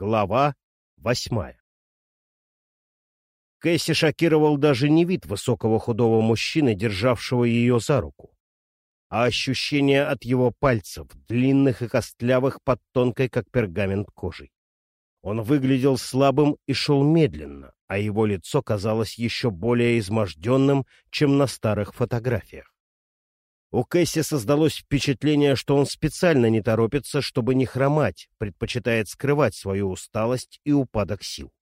Глава восьмая Кэсси шокировал даже не вид высокого худого мужчины, державшего ее за руку, а ощущение от его пальцев, длинных и костлявых под тонкой, как пергамент, кожей. Он выглядел слабым и шел медленно, а его лицо казалось еще более изможденным, чем на старых фотографиях. У Кэсси создалось впечатление, что он специально не торопится, чтобы не хромать, предпочитает скрывать свою усталость и упадок сил.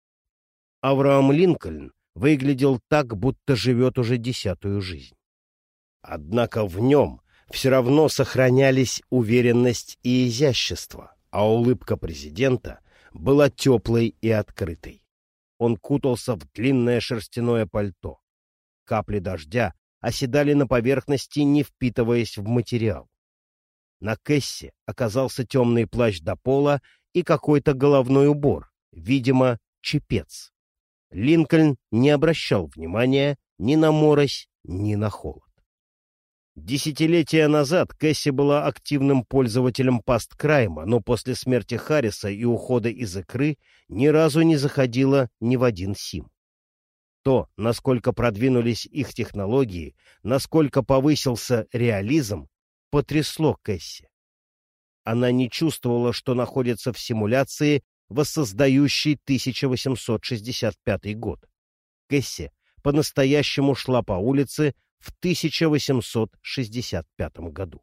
Авраам Линкольн выглядел так, будто живет уже десятую жизнь. Однако в нем все равно сохранялись уверенность и изящество, а улыбка президента была теплой и открытой. Он кутался в длинное шерстяное пальто. Капли дождя оседали на поверхности, не впитываясь в материал. На Кэссе оказался темный плащ до пола и какой-то головной убор, видимо, чепец. Линкольн не обращал внимания ни на морось, ни на холод. Десятилетия назад Кэсси была активным пользователем пасткрайма, но после смерти Харриса и ухода из икры ни разу не заходила ни в один сим. То, насколько продвинулись их технологии, насколько повысился реализм, потрясло Кэсси. Она не чувствовала, что находится в симуляции, воссоздающей 1865 год. Кэсси по-настоящему шла по улице, в 1865 году.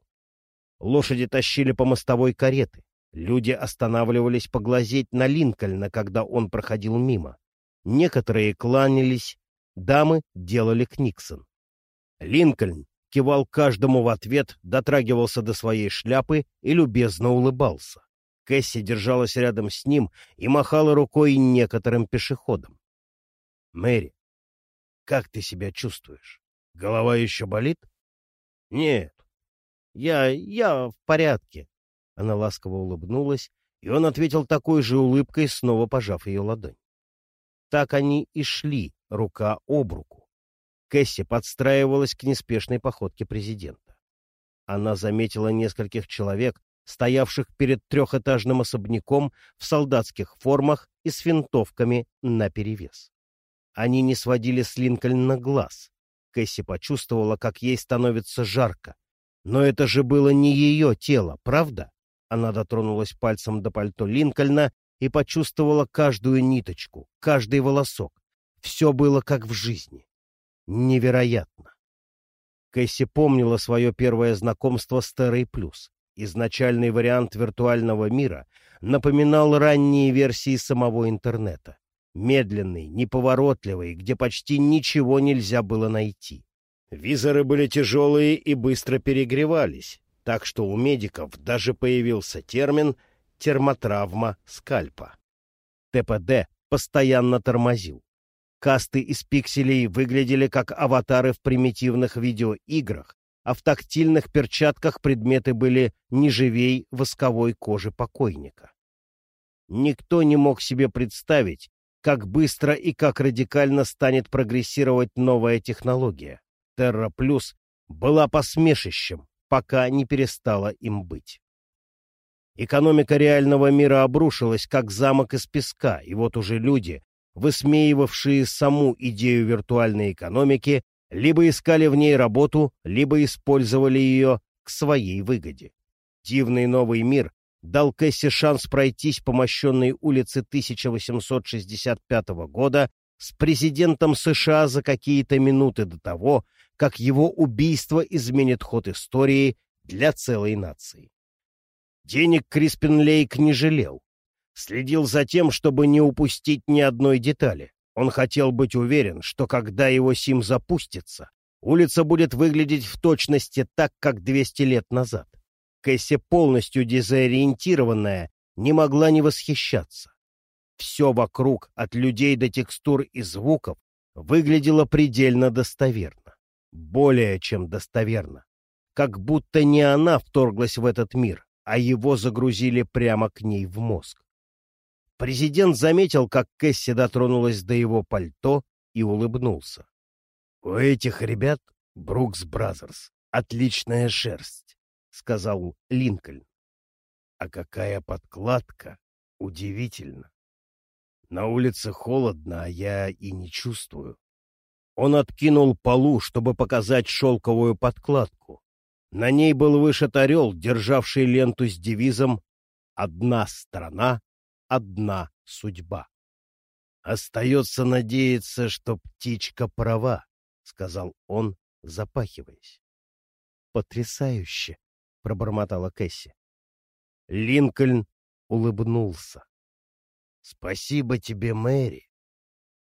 Лошади тащили по мостовой кареты. Люди останавливались поглазеть на Линкольна, когда он проходил мимо. Некоторые кланялись, дамы делали книксон. Линкольн кивал каждому в ответ, дотрагивался до своей шляпы и любезно улыбался. Кэсси держалась рядом с ним и махала рукой некоторым пешеходам. «Мэри, как ты себя чувствуешь?» Голова еще болит? Нет. Я... я в порядке. Она ласково улыбнулась, и он ответил такой же улыбкой, снова пожав ее ладонь. Так они и шли, рука об руку. Кэсси подстраивалась к неспешной походке президента. Она заметила нескольких человек, стоявших перед трехэтажным особняком в солдатских формах и с винтовками наперевес. Они не сводили с Линкольна глаз, Кэсси почувствовала, как ей становится жарко. Но это же было не ее тело, правда? Она дотронулась пальцем до пальто Линкольна и почувствовала каждую ниточку, каждый волосок. Все было как в жизни. Невероятно. Кэсси помнила свое первое знакомство с Террой Плюс. Изначальный вариант виртуального мира напоминал ранние версии самого интернета медленный, неповоротливый, где почти ничего нельзя было найти. Визоры были тяжелые и быстро перегревались, так что у медиков даже появился термин «термотравма скальпа». ТПД постоянно тормозил. Касты из пикселей выглядели как аватары в примитивных видеоиграх, а в тактильных перчатках предметы были не живей восковой кожи покойника. Никто не мог себе представить, как быстро и как радикально станет прогрессировать новая технология. Терра Плюс была посмешищем, пока не перестала им быть. Экономика реального мира обрушилась, как замок из песка, и вот уже люди, высмеивавшие саму идею виртуальной экономики, либо искали в ней работу, либо использовали ее к своей выгоде. Дивный новый мир дал Кэсси шанс пройтись по мощенной улице 1865 года с президентом США за какие-то минуты до того, как его убийство изменит ход истории для целой нации. Денег Криспин Лейк не жалел. Следил за тем, чтобы не упустить ни одной детали. Он хотел быть уверен, что когда его сим запустится, улица будет выглядеть в точности так, как 200 лет назад. Кэсси, полностью дезориентированная, не могла не восхищаться. Все вокруг, от людей до текстур и звуков, выглядело предельно достоверно. Более чем достоверно. Как будто не она вторглась в этот мир, а его загрузили прямо к ней в мозг. Президент заметил, как Кэсси дотронулась до его пальто и улыбнулся. «У этих ребят, Brooks Brothers, отличная шерсть сказал Линкольн. А какая подкладка! Удивительно! На улице холодно, а я и не чувствую. Он откинул полу, чтобы показать шелковую подкладку. На ней был вышит орел, державший ленту с девизом «Одна страна, одна судьба». «Остается надеяться, что птичка права», — сказал он, запахиваясь. «Потрясающе!» — пробормотала Кэсси. Линкольн улыбнулся. «Спасибо тебе, Мэри.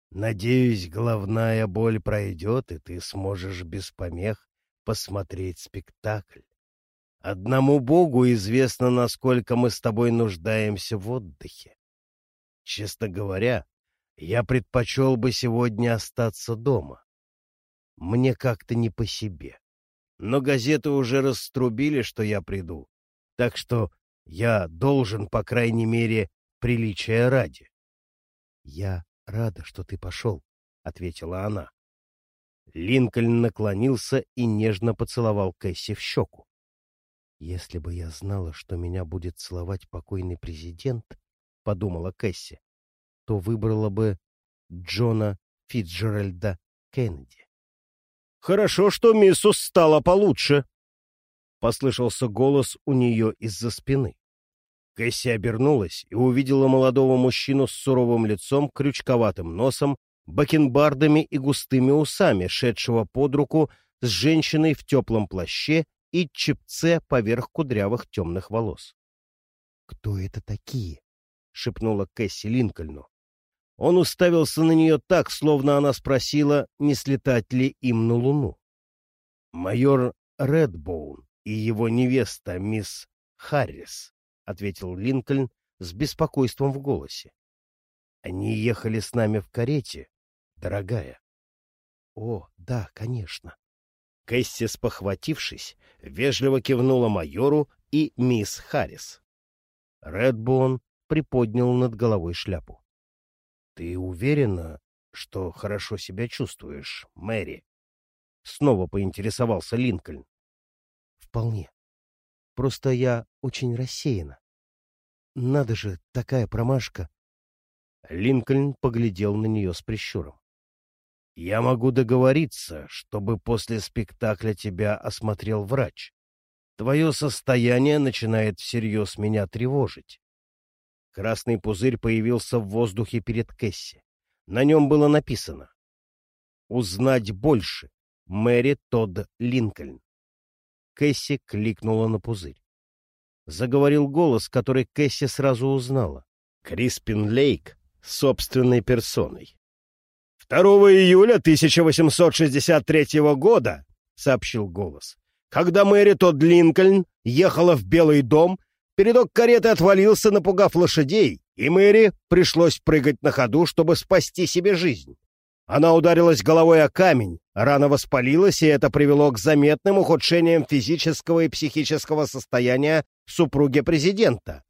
Надеюсь, головная боль пройдет, и ты сможешь без помех посмотреть спектакль. Одному Богу известно, насколько мы с тобой нуждаемся в отдыхе. Честно говоря, я предпочел бы сегодня остаться дома. Мне как-то не по себе. Но газеты уже раструбили, что я приду, так что я должен, по крайней мере, приличия ради. — Я рада, что ты пошел, — ответила она. Линкольн наклонился и нежно поцеловал Кэсси в щеку. — Если бы я знала, что меня будет целовать покойный президент, — подумала Кэсси, то выбрала бы Джона Фитджеральда Кеннеди. «Хорошо, что миссус стала получше», — послышался голос у нее из-за спины. Кэсси обернулась и увидела молодого мужчину с суровым лицом, крючковатым носом, бакенбардами и густыми усами, шедшего под руку с женщиной в теплом плаще и чепце поверх кудрявых темных волос. «Кто это такие?» — шепнула Кэсси Линкольну. Он уставился на нее так, словно она спросила, не слетать ли им на Луну. «Майор Редбоун и его невеста, мисс Харрис», — ответил Линкольн с беспокойством в голосе. «Они ехали с нами в карете, дорогая». «О, да, конечно». Кэсси, спохватившись, вежливо кивнула майору и мисс Харрис. Редбоун приподнял над головой шляпу. — Ты уверена, что хорошо себя чувствуешь, Мэри? Снова поинтересовался Линкольн. — Вполне. Просто я очень рассеяна. Надо же, такая промашка. Линкольн поглядел на нее с прищуром. — Я могу договориться, чтобы после спектакля тебя осмотрел врач. Твое состояние начинает всерьез меня тревожить. Красный пузырь появился в воздухе перед Кэсси. На нем было написано «Узнать больше. Мэри Тодд Линкольн». Кэсси кликнула на пузырь. Заговорил голос, который Кэсси сразу узнала. Криспин Лейк собственной персоной. 2 июля 1863 года, — сообщил голос, — когда Мэри Тодд Линкольн ехала в Белый дом, Передок кареты отвалился, напугав лошадей, и Мэри пришлось прыгать на ходу, чтобы спасти себе жизнь. Она ударилась головой о камень, рана воспалилась, и это привело к заметным ухудшениям физического и психического состояния супруги президента.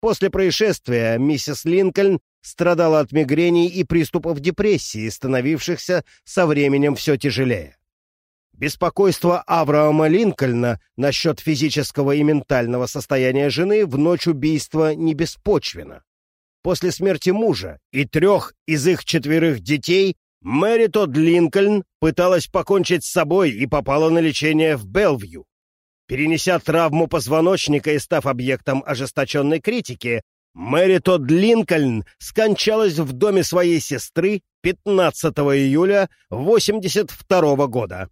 После происшествия миссис Линкольн страдала от мигрений и приступов депрессии, становившихся со временем все тяжелее. Беспокойство Авраама Линкольна насчет физического и ментального состояния жены в ночь убийства не беспочвенно. После смерти мужа и трех из их четверых детей Мэри Тодд Линкольн пыталась покончить с собой и попала на лечение в Белвью. Перенеся травму позвоночника и став объектом ожесточенной критики, Мэри Тодд Линкольн скончалась в доме своей сестры 15 июля 1982 года.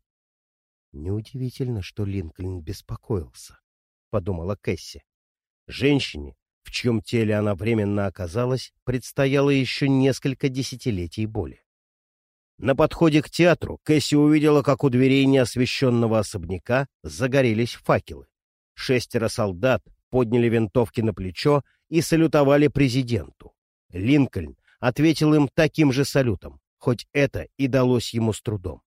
Неудивительно, что Линкольн беспокоился, — подумала Кэсси. Женщине, в чьем теле она временно оказалась, предстояло еще несколько десятилетий боли. На подходе к театру Кэсси увидела, как у дверей неосвещенного особняка загорелись факелы. Шестеро солдат подняли винтовки на плечо и салютовали президенту. Линкольн ответил им таким же салютом, хоть это и далось ему с трудом.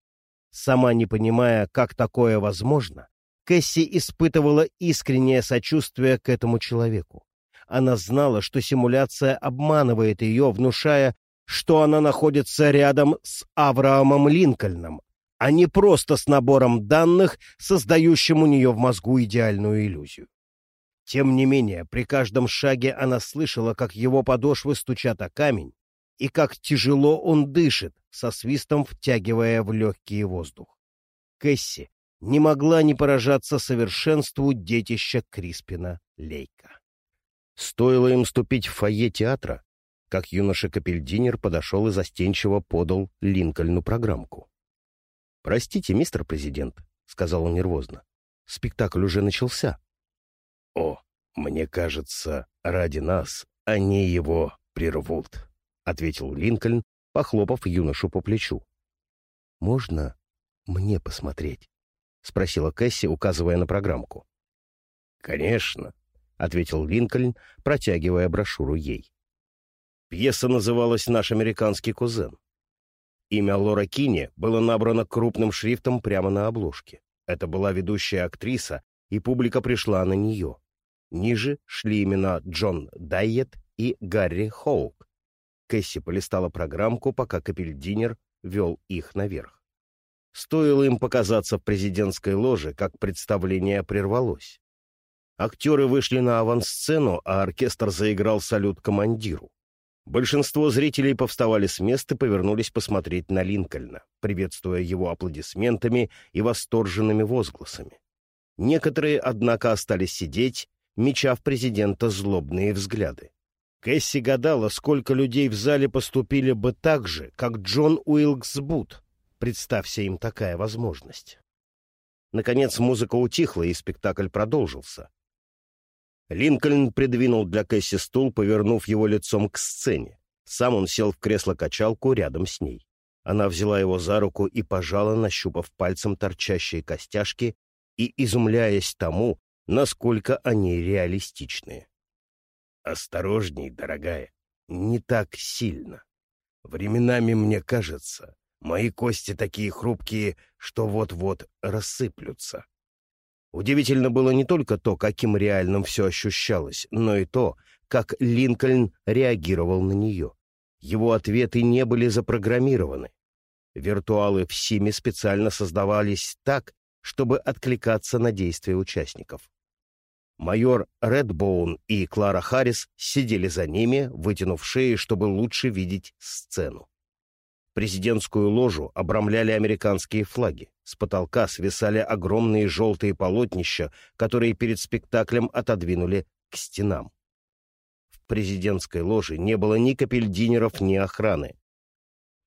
Сама не понимая, как такое возможно, Кэсси испытывала искреннее сочувствие к этому человеку. Она знала, что симуляция обманывает ее, внушая, что она находится рядом с Авраамом Линкольном, а не просто с набором данных, создающим у нее в мозгу идеальную иллюзию. Тем не менее, при каждом шаге она слышала, как его подошвы стучат о камень, и как тяжело он дышит, со свистом втягивая в легкий воздух. Кэсси не могла не поражаться совершенству детища Криспина Лейка. Стоило им ступить в фойе театра, как юноша Капельдинер подошел и застенчиво подал Линкольну программку. «Простите, мистер президент», — сказал он нервозно, — «спектакль уже начался». «О, мне кажется, ради нас они его прервут», — ответил Линкольн, похлопав юношу по плечу. «Можно мне посмотреть?» — спросила Кэсси, указывая на программку. «Конечно», — ответил Линкольн, протягивая брошюру ей. Пьеса называлась «Наш американский кузен». Имя Лора Кини было набрано крупным шрифтом прямо на обложке. Это была ведущая актриса, и публика пришла на нее. Ниже шли имена Джон Дайет и Гарри Хоук. Кэсси полистала программку, пока Капельдинер вел их наверх. Стоило им показаться в президентской ложе, как представление прервалось. Актеры вышли на авансцену, а оркестр заиграл салют командиру. Большинство зрителей повставали с места и повернулись посмотреть на Линкольна, приветствуя его аплодисментами и восторженными возгласами. Некоторые, однако, остались сидеть меча в президента злобные взгляды. Кэсси гадала, сколько людей в зале поступили бы так же, как Джон Уилкс Бут, представься им такая возможность. Наконец музыка утихла, и спектакль продолжился. Линкольн придвинул для Кэсси стул, повернув его лицом к сцене. Сам он сел в кресло-качалку рядом с ней. Она взяла его за руку и пожала, нащупав пальцем торчащие костяшки и изумляясь тому, насколько они реалистичны. «Осторожней, дорогая, не так сильно. Временами мне кажется, мои кости такие хрупкие, что вот-вот рассыплются». Удивительно было не только то, каким реальным все ощущалось, но и то, как Линкольн реагировал на нее. Его ответы не были запрограммированы. Виртуалы в Симе специально создавались так, чтобы откликаться на действия участников. Майор Редбоун и Клара Харрис сидели за ними, вытянув шеи, чтобы лучше видеть сцену. Президентскую ложу обрамляли американские флаги. С потолка свисали огромные желтые полотнища, которые перед спектаклем отодвинули к стенам. В президентской ложе не было ни капельдинеров, ни охраны.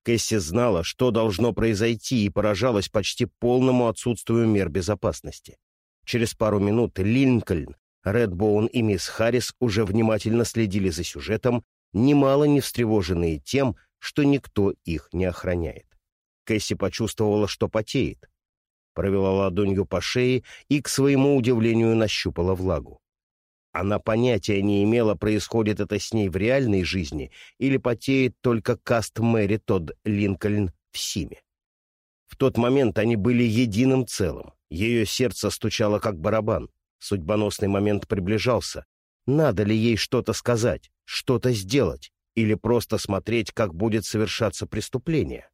Кэсси знала, что должно произойти, и поражалась почти полному отсутствию мер безопасности. Через пару минут Линкольн, Редбоун и мисс Харрис уже внимательно следили за сюжетом, немало не встревоженные тем, что никто их не охраняет. Кэсси почувствовала, что потеет. Провела ладонью по шее и, к своему удивлению, нащупала влагу. Она понятия не имела, происходит это с ней в реальной жизни или потеет только каст Мэри Тодд Линкольн в Симе. В тот момент они были единым целым. Ее сердце стучало как барабан. Судьбоносный момент приближался. Надо ли ей что-то сказать, что-то сделать, или просто смотреть, как будет совершаться преступление?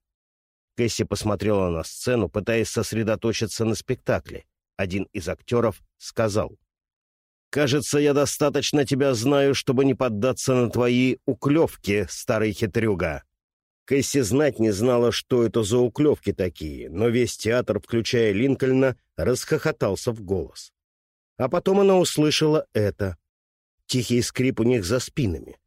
Кэсси посмотрела на сцену, пытаясь сосредоточиться на спектакле. Один из актеров сказал — Кажется, я достаточно тебя знаю, чтобы не поддаться на твои уклевки, старый хитрюга. Кэсси знать не знала, что это за уклевки такие, но весь театр, включая Линкольна, расхохотался в голос. А потом она услышала это. Тихий скрип у них за спинами.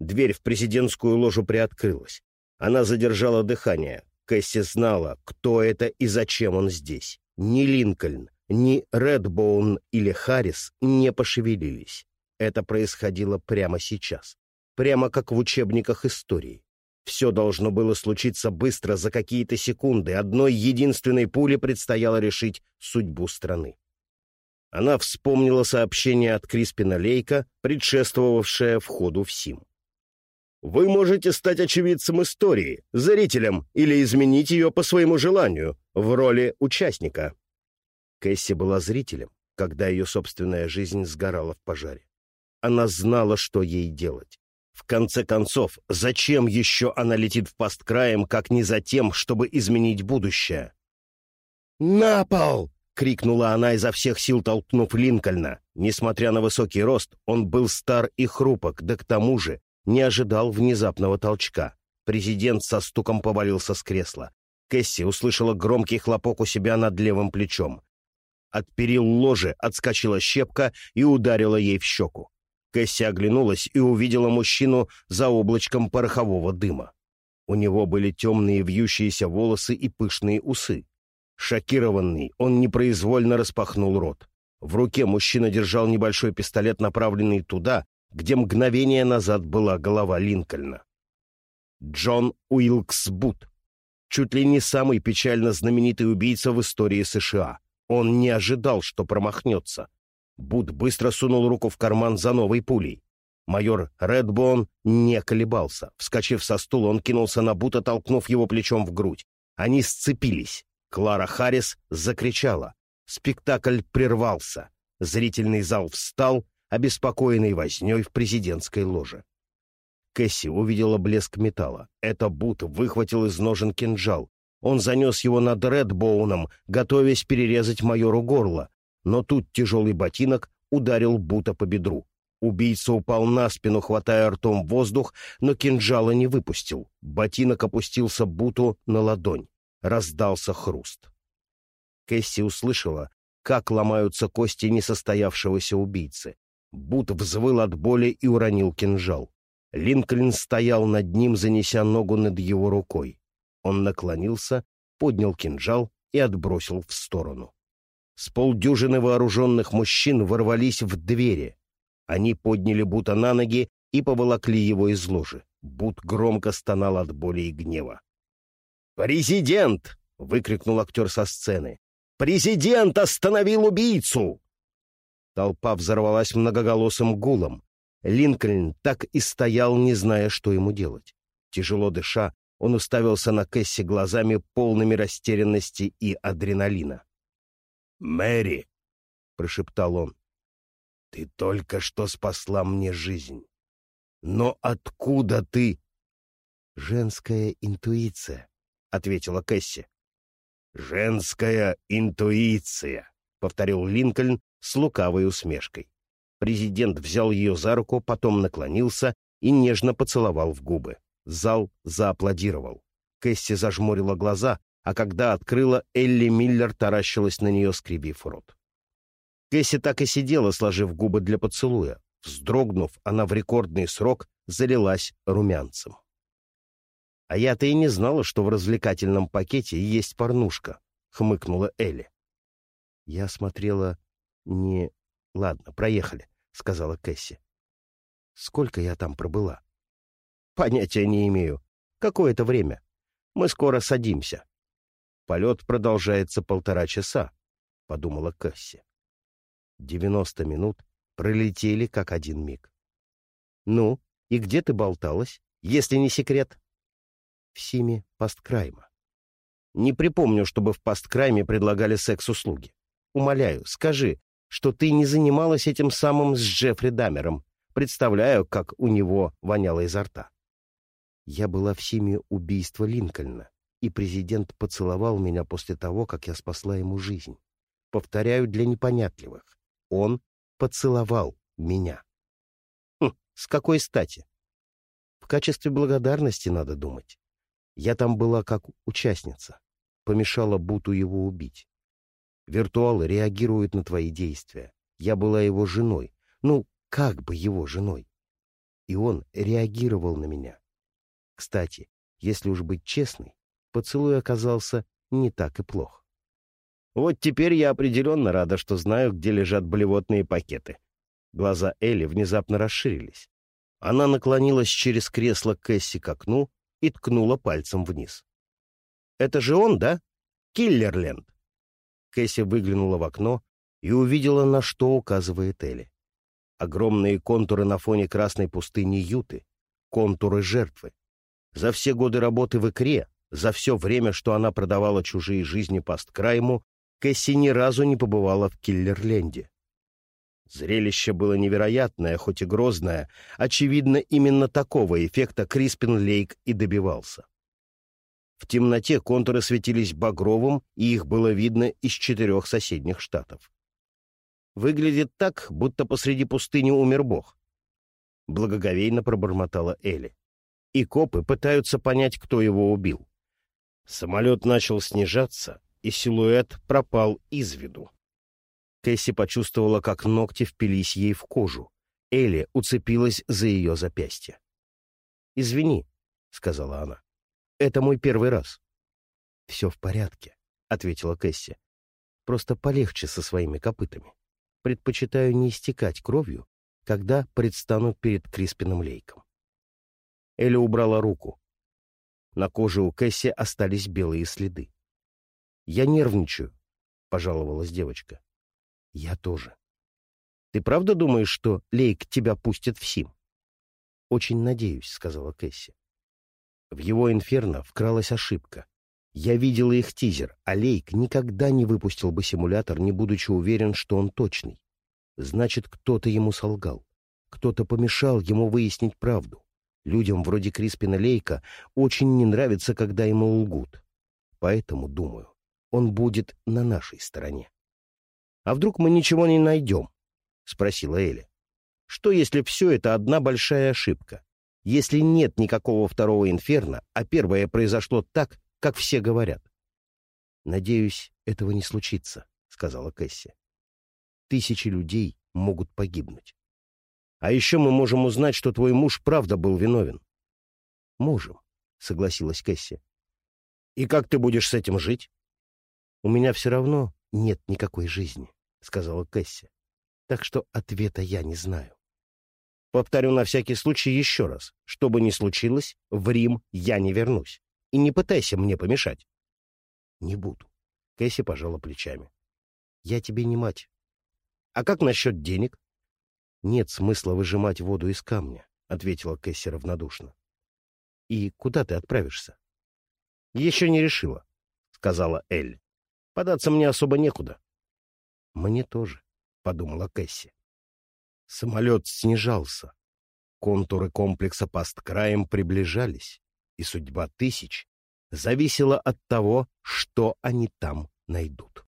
Дверь в президентскую ложу приоткрылась. Она задержала дыхание. Кэсси знала, кто это и зачем он здесь. Не Линкольн, ни Редбоун или Харрис не пошевелились. Это происходило прямо сейчас. Прямо как в учебниках истории. Все должно было случиться быстро, за какие-то секунды. Одной единственной пули предстояло решить судьбу страны. Она вспомнила сообщение от Криспина Лейка, предшествовавшее входу в СИМ. «Вы можете стать очевидцем истории, зрителем или изменить ее по своему желанию в роли участника», Кэсси была зрителем, когда ее собственная жизнь сгорала в пожаре. Она знала, что ей делать. В конце концов, зачем еще она летит в паст краем, как не за тем, чтобы изменить будущее? «На пол!» — крикнула она изо всех сил, толкнув Линкольна. Несмотря на высокий рост, он был стар и хрупок, да к тому же не ожидал внезапного толчка. Президент со стуком повалился с кресла. Кэсси услышала громкий хлопок у себя над левым плечом. От перил ложи отскочила щепка и ударила ей в щеку. Кэсси оглянулась и увидела мужчину за облачком порохового дыма. У него были темные вьющиеся волосы и пышные усы. Шокированный, он непроизвольно распахнул рот. В руке мужчина держал небольшой пистолет, направленный туда, где мгновение назад была голова Линкольна. Джон Уилкс Бут. Чуть ли не самый печально знаменитый убийца в истории США. Он не ожидал, что промахнется. Бут быстро сунул руку в карман за новой пулей. Майор Редбон не колебался. Вскочив со стула, он кинулся на Бута, толкнув его плечом в грудь. Они сцепились. Клара Харрис закричала. Спектакль прервался. Зрительный зал встал, обеспокоенный вознёй в президентской ложе. Кэсси увидела блеск металла. Это Бут выхватил из ножен кинжал. Он занес его над Редбоуном, готовясь перерезать майору горло. Но тут тяжелый ботинок ударил Бута по бедру. Убийца упал на спину, хватая ртом воздух, но кинжала не выпустил. Ботинок опустился Буту на ладонь. Раздался хруст. Кэсси услышала, как ломаются кости несостоявшегося убийцы. Бут взвыл от боли и уронил кинжал. Линкольн стоял над ним, занеся ногу над его рукой. Он наклонился, поднял кинжал и отбросил в сторону. С полдюжины вооруженных мужчин ворвались в двери. Они подняли Бута на ноги и поволокли его из ложи. Бут громко стонал от боли и гнева. «Президент!» — выкрикнул актер со сцены. «Президент остановил убийцу!» Толпа взорвалась многоголосым гулом. Линкольн так и стоял, не зная, что ему делать. Тяжело дыша, он уставился на Кэсси глазами, полными растерянности и адреналина. «Мэри!» — прошептал он. Ты только что спасла мне жизнь. Но откуда ты? Женская интуиция, ответила Кэсси. Женская интуиция, повторил Линкольн с лукавой усмешкой. Президент взял ее за руку, потом наклонился и нежно поцеловал в губы. Зал зааплодировал. Кэсси зажмурила глаза, а когда открыла, Элли Миллер таращилась на нее, скривив рот. Кэсси так и сидела, сложив губы для поцелуя. Вздрогнув, она в рекордный срок залилась румянцем. «А я-то и не знала, что в развлекательном пакете есть порнушка», — хмыкнула Элли. «Я смотрела не... Ладно, проехали», — сказала Кэсси. «Сколько я там пробыла?» «Понятия не имею. Какое-то время. Мы скоро садимся». «Полет продолжается полтора часа», — подумала Кэсси. Девяносто минут пролетели как один миг. «Ну, и где ты болталась, если не секрет?» «В Симе Посткрайма». «Не припомню, чтобы в Посткрайме предлагали секс-услуги. Умоляю, скажи, что ты не занималась этим самым с Джеффри Дамером. Представляю, как у него воняло изо рта». Я была в Симе убийства Линкольна, и президент поцеловал меня после того, как я спасла ему жизнь. Повторяю для непонятливых. Он поцеловал меня. Хм, с какой стати? В качестве благодарности надо думать. Я там была как участница. Помешала Буту его убить. Виртуалы реагируют на твои действия. Я была его женой. Ну, как бы его женой. И он реагировал на меня. Кстати, если уж быть честной, поцелуй оказался не так и плох. Вот теперь я определенно рада, что знаю, где лежат блевотные пакеты. Глаза Элли внезапно расширились. Она наклонилась через кресло Кэсси к окну и ткнула пальцем вниз. «Это же он, да? Киллерленд!» Кэсси выглянула в окно и увидела, на что указывает Элли. Огромные контуры на фоне красной пустыни Юты, контуры жертвы. За все годы работы в икре, за все время, что она продавала чужие жизни посткрайму, Кэсси ни разу не побывала в Киллерленде. Зрелище было невероятное, хоть и грозное. Очевидно, именно такого эффекта Криспин Лейк и добивался. В темноте контуры светились багровым, и их было видно из четырех соседних штатов. «Выглядит так, будто посреди пустыни умер Бог», — благоговейно пробормотала Элли. и копы пытаются понять, кто его убил. Самолет начал снижаться, и силуэт пропал из виду. Кэсси почувствовала, как ногти впились ей в кожу. Элли уцепилась за ее запястье. «Извини», — сказала она. «Это мой первый раз». «Все в порядке», — ответила Кэсси. «Просто полегче со своими копытами. Предпочитаю не истекать кровью, когда предстану перед Криспином Лейком». Элли убрала руку. На коже у Кэсси остались белые следы. «Я нервничаю», — пожаловалась девочка. «Я тоже». «Ты правда думаешь, что Лейк тебя пустит в Сим?» «Очень надеюсь», — сказала Кэсси. В его инферно вкралась ошибка. Я видела их тизер, а Лейк никогда не выпустил бы симулятор, не будучи уверен, что он точный. Значит, кто-то ему солгал. Кто-то помешал ему выяснить правду. Людям вроде Криспина Лейка очень не нравится, когда ему лгут. Поэтому, думаю, он будет на нашей стороне. — А вдруг мы ничего не найдем? — спросила Эля. — Что, если все это одна большая ошибка? Если нет никакого второго инферно, а первое произошло так, как все говорят? — Надеюсь, этого не случится, — сказала Кэсси. — Тысячи людей могут погибнуть. А еще мы можем узнать, что твой муж правда был виновен. — Можем, — согласилась Кэсси. — И как ты будешь с этим жить? — У меня все равно нет никакой жизни, — сказала Кэсси. — Так что ответа я не знаю. Повторю на всякий случай еще раз. Что бы ни случилось, в Рим я не вернусь. И не пытайся мне помешать. — Не буду. Кэсси пожала плечами. — Я тебе не мать. — А как насчет денег? «Нет смысла выжимать воду из камня», — ответила Кэсси равнодушно. «И куда ты отправишься?» «Еще не решила», — сказала Эль. «Податься мне особо некуда». «Мне тоже», — подумала Кэсси. Самолет снижался. Контуры комплекса Пасткраем приближались, и судьба тысяч зависела от того, что они там найдут.